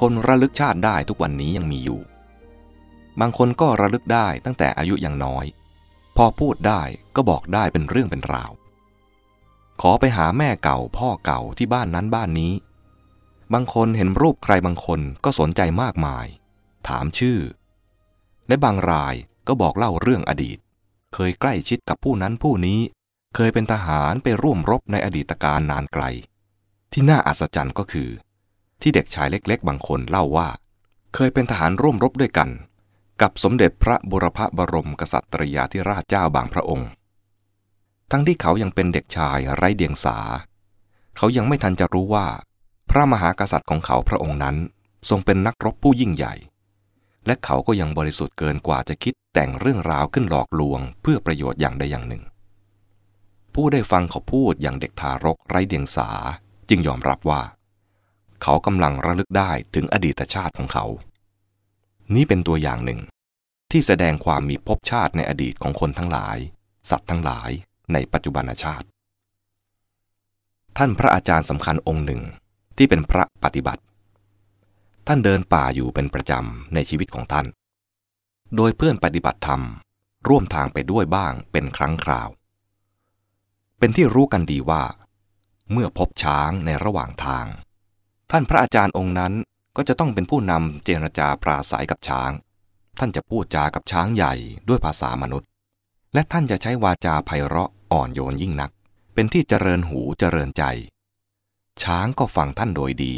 คนระลึกชาติได้ทุกวันนี้ยังมีอยู่ บางคนก็ระลึกได้ตั้งแต่อายุยังน้อย พอพูดได้ก็บอกได้เป็นเรื่องเป็นราว ขอไปหาแม่เก่าพ่อเก่าที่บ้านนั้นบ้านนี้ บางคนเห็นรูปใครบางคนก็สนใจมากมาย ถามชื่อ และบางรายก็บอกเล่าเรื่องอดีต เคยใกล้ชิดกับผู้นั้นผู้นี้ เคยเป็นทหารไปร่วมรบในอดีตการนานไกล ที่น่าอัศจรรย์ก็คือ ที่เด็กชายเล็กๆ บางคนเล่าว่า เคยเป็นทหารร่วมรบด้วยกัน กับสมเด็จพระบุรพบรมกษัตริยาธิราชเจ้าบางพระองค์ ทั้งที่เขายังเป็นเด็กชายไร้เดียงสา เขายังไม่ทันจะรู้ว่า พระมหากษัตริย์ของเขาพระองค์นั้น ทรงเป็นนักรบผู้ยิ่งใหญ่ และเขาก็ยังบริสุทธิ์เกินกว่าจะคิดแต่งเรื่องราวขึ้นหลอกลวง เพื่อประโยชน์อย่างใดอย่างหนึ่ง ผู้ได้ฟังเขาพูดอย่างเด็กทารกไร้เดียงสาจึงยอมรับว่า เขากำลังระลึกได้ถึงอดีตชาติของเขา นี้เป็นตัวอย่างหนึ่ง ที่แสดงความมีภพชาติในอดีตของคนทั้งหลาย สัตว์ทั้งหลายในปัจจุบันชาติ ท่านพระอาจารย์สำคัญองค์หนึ่งที่เป็นพระปฏิบัติ ท่านเดินป่าอยู่เป็นประจำในชีวิตของท่าน โดยเพื่อนปฏิบัติธรรมร่วมทางไปด้วยบ้างเป็นครั้งคราว เป็นที่รู้กันดีว่า เมื่อพบช้างในระหว่างทาง ท่านพระอาจารย์องค์นั้นก็จะต้องเป็นผู้นำเจรจาปราศัยกับช้าง ท่านจะพูดจากับช้างใหญ่ด้วยภาษามนุษย์ และท่านจะใช้วาจาไพเราะอ่อนโยนยิ่งนัก เป็นที่เจริญหูเจริญใจ ช้างก็ฟังท่านโดยดี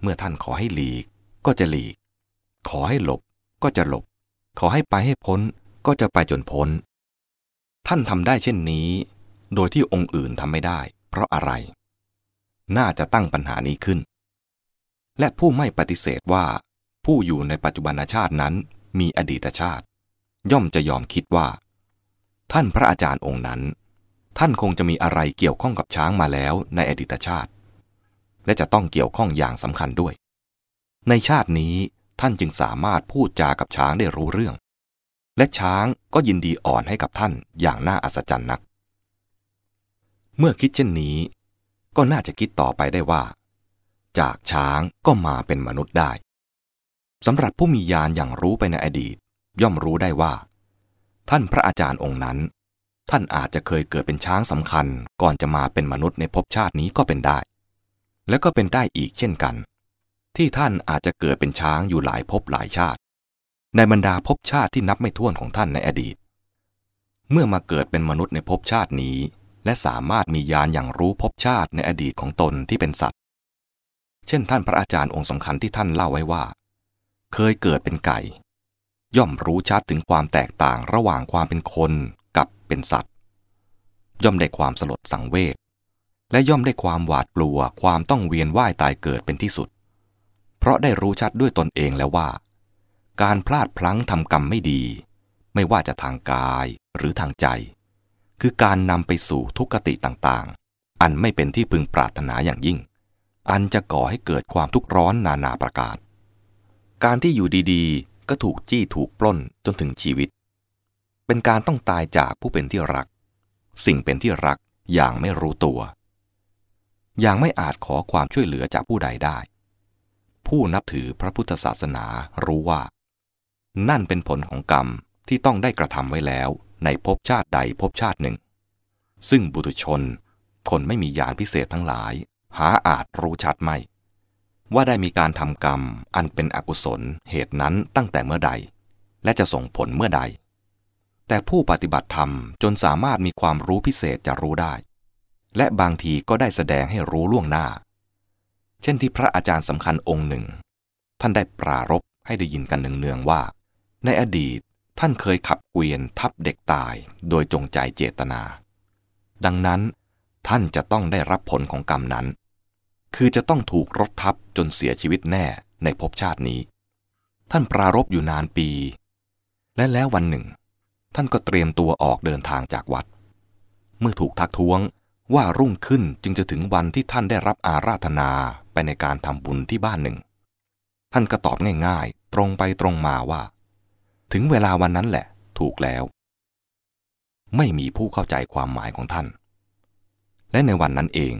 เมื่อท่านขอให้หลีกก็จะหลีก ขอให้หลบก็จะหลบ ขอให้ไปให้พ้นก็จะไปจนพ้น ท่านทำได้เช่นนี้ โดยที่องค์อื่นทำไม่ได้ เพราะอะไร น่าจะตั้งปัญหานี้ขึ้น และผู้ไม่ปฏิเสธว่า ผู้อยู่ในปัจจุบันชาตินั้นมีอดีตชาติ ย่อมจะยอมคิดว่า ท่านพระอาจารย์องค์นั้น ท่านคงจะมีอะไรเกี่ยวข้องกับช้างมาแล้วในอดีตชาติ และจะต้องเกี่ยวข้องอย่างสำคัญด้วย ในชาตินี้ท่านจึงสามารถพูดจากับช้างได้รู้เรื่อง และช้างก็ยินดีอ่อนให้กับท่านอย่างน่าอัศจรรย์นัก เมื่อคิดเช่นนี้ ก็น่าจะคิดต่อไปได้ว่า จากช้างก็มาเป็นมนุษย์ได้สำหรับผู้มีญาณอย่างรู้ไปในอดีต ย่อมรู้ได้ว่า ท่านพระอาจารย์องค์นั้น ท่านอาจจะเคยเกิดเป็นช้างสำคัญก่อนจะมาเป็นมนุษย์ในภพชาตินี้ก็เป็นได้ และก็เป็นได้อีกเช่นกัน ที่ท่านอาจจะเกิดเป็นช้างอยู่หลายภพหลายชาติ ในบรรดาภพชาติที่นับไม่ถ้วนของท่านในอดีต เมื่อมาเกิดเป็นมนุษย์ในภพชาตินี้ และสามารถมีญาณอย่างรู้ภพชาติในอดีตของตนที่เป็นสัตว์ เช่นท่านพระอาจารย์องค์สำคัญที่ท่านเล่าไว้ว่า เคยเกิดเป็นไก่ ย่อมรู้ชัดถึงความแตกต่างระหว่างความเป็นคนกับเป็นสัตว์ ย่อมได้ความสลดสังเวชและย่อมได้ความหวาดกลัวความต้องเวียนว่ายตายเกิดเป็นที่สุด เพราะได้รู้ชัดด้วยตนเองแล้วว่า การพลาดพลั้งทำกรรมไม่ดี ไม่ว่าจะทางกายหรือทางใจ คือการนำไปสู่ทุกขติต่างๆ อันไม่เป็นที่พึงปรารถนาอย่างยิ่ง อันจะก่อให้เกิดความทุกข์ร้อนนานาประการ การที่อยู่ดีๆ ก็ถูกจี้ถูกปล้นจนถึงชีวิต เป็นการต้องตายจากผู้เป็นที่รัก สิ่งเป็นที่รักอย่างไม่รู้ตัว อย่างไม่อาจขอความช่วยเหลือจากผู้ใดได้ ผู้นับถือพระพุทธศาสนารู้ว่า นั่นเป็นผลของกรรม ที่ต้องได้กระทำไว้แล้วในภพชาติใดภพชาติหนึ่ง ซึ่งบุตุชน คนไม่มีญาณพิเศษทั้งหลาย หาอาจรู้ชัดไม่ ว่าได้มีการทำกรรมอันเป็นอกุศลเหตุนั้นตั้งแต่เมื่อใด และจะส่งผลเมื่อใด แต่ผู้ปฏิบัติธรรมจนสามารถมีความรู้พิเศษจะรู้ได้ และบางทีก็ได้แสดงให้รู้ล่วงหน้า เช่นที่พระอาจารย์สำคัญองค์หนึ่ง ท่านได้ปรารบให้ได้ยินกันเนืองๆว่า ในอดีต ท่านเคยขับเกวียนทับเด็กตายโดยจงใจเจตนา ดังนั้นท่านจะต้องได้รับผลของกรรมนั้น คือจะต้องถูกรถทับจนเสียชีวิตแน่ในภพชาตินี้ ท่านปรารบอยู่นานปี และแล้ววันหนึ่ง ท่านก็เตรียมตัวออกเดินทางจากวัด เมื่อถูกทักท้วงว่ารุ่งขึ้นจึงจะถึงวันที่ท่านได้รับอาราธนาไปในการทำบุญที่บ้านหนึ่ง ท่านก็ตอบง่ายๆ ตรงไปตรงมาว่า ถึงเวลาวันนั้นแหละ ถูกแล้ว ไม่มีผู้เข้าใจความหมายของท่าน และในวันนั้นเอง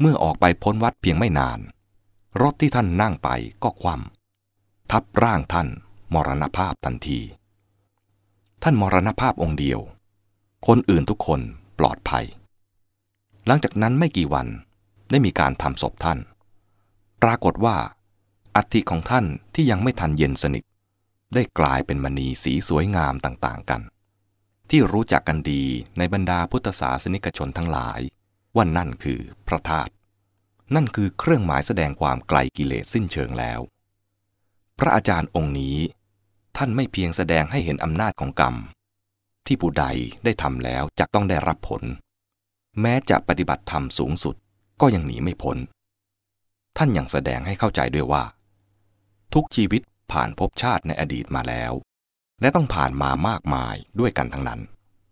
เมื่อออกไปพ้นวัดเพียงไม่นาน รถที่ท่านนั่งไปก็คว่ำทับร่างท่านมรณภาพทันที ท่านมรณภาพองค์เดียว คนอื่นทุกคนปลอดภัย หลังจากนั้นไม่กี่วันได้มีการทำศพท่าน ปรากฏว่าอัฐิของท่านที่ยังไม่ทันเย็นสนิท ได้กลายเป็นมณีสีสวยงามต่างๆกัน ที่รู้จักกันดีในบรรดาพุทธศาสนิกชนทั้งหลายว่านั่นคือพระธาตุนั่นคือเครื่องหมายแสดงความไกลกิเลสสิ้นเชิงแล้ว พระอาจารย์องค์นี้ ท่านไม่เพียงแสดงให้เห็นอำนาจของกรรม ที่ผู้ใดได้ทำแล้วจะต้องได้รับผล แม้จะปฏิบัติธรรมสูงสุดก็ยังหนีไม่พ้น ท่านยังแสดงให้เข้าใจด้วยว่า ทุกชีวิต ผ่านภพชาติในอดีตมาแล้ว และต้องผ่านมามากมายด้วยกันทั้งนั้น